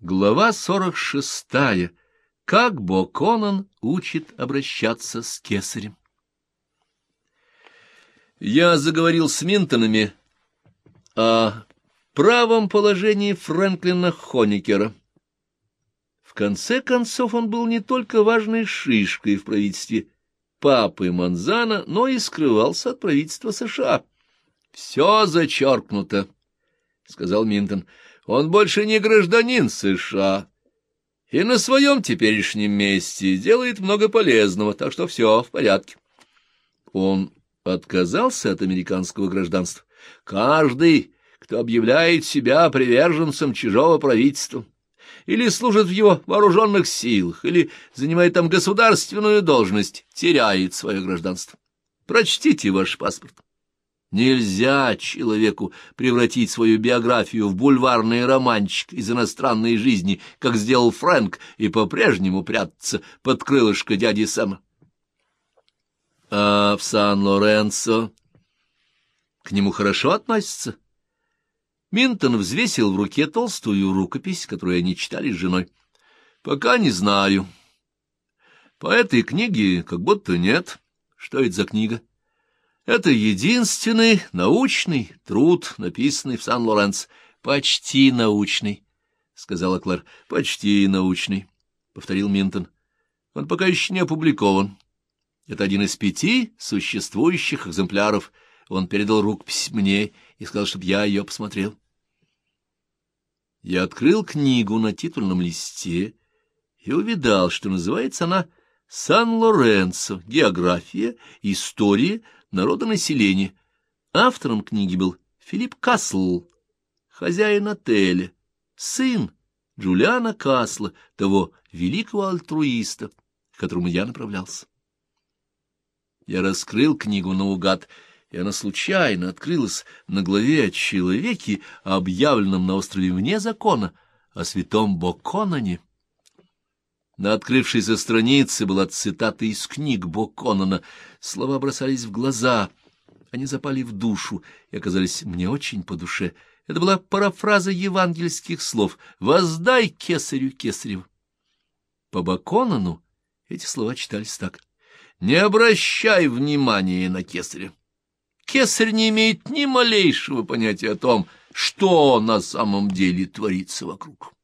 Глава сорок шестая. Как Боконан учит обращаться с кесарем. Я заговорил с Минтонами о правом положении Фрэнклина Хоникера. В конце концов, он был не только важной шишкой в правительстве папы Манзана, но и скрывался от правительства США. «Все зачеркнуто», — сказал Минтон. Он больше не гражданин США и на своем теперешнем месте делает много полезного, так что все в порядке. Он отказался от американского гражданства. Каждый, кто объявляет себя приверженцем чужого правительства, или служит в его вооруженных силах, или занимает там государственную должность, теряет свое гражданство. Прочтите ваш паспорт. Нельзя человеку превратить свою биографию в бульварный романчик из иностранной жизни, как сделал Фрэнк, и по-прежнему прятаться под крылышко дяди Сэма. А в Сан-Лоренцо к нему хорошо относятся? Минтон взвесил в руке толстую рукопись, которую они читали с женой. Пока не знаю. По этой книге как будто нет. Что это за книга? Это единственный научный труд, написанный в Сан-Лоренс. Почти научный, — сказала Клэр. Почти научный, — повторил Минтон. Он пока еще не опубликован. Это один из пяти существующих экземпляров. Он передал рукопись мне и сказал, чтобы я ее посмотрел. Я открыл книгу на титульном листе и увидал, что называется она «Сан-Лоренцо. География, история, народонаселения. Автором книги был Филипп Касл, хозяин отеля, сын Джулиана Касла, того великого альтруиста, к которому я направлялся. Я раскрыл книгу наугад, и она случайно открылась на главе о человеке, объявленном на острове вне закона, о святом Боконане. На открывшейся странице была цитата из книг Боконана. Слова бросались в глаза, они запали в душу и оказались мне очень по душе. Это была парафраза евангельских слов «Воздай кесарю кесарев». По Боконану эти слова читались так «Не обращай внимания на кесаря». Кесарь не имеет ни малейшего понятия о том, что на самом деле творится вокруг.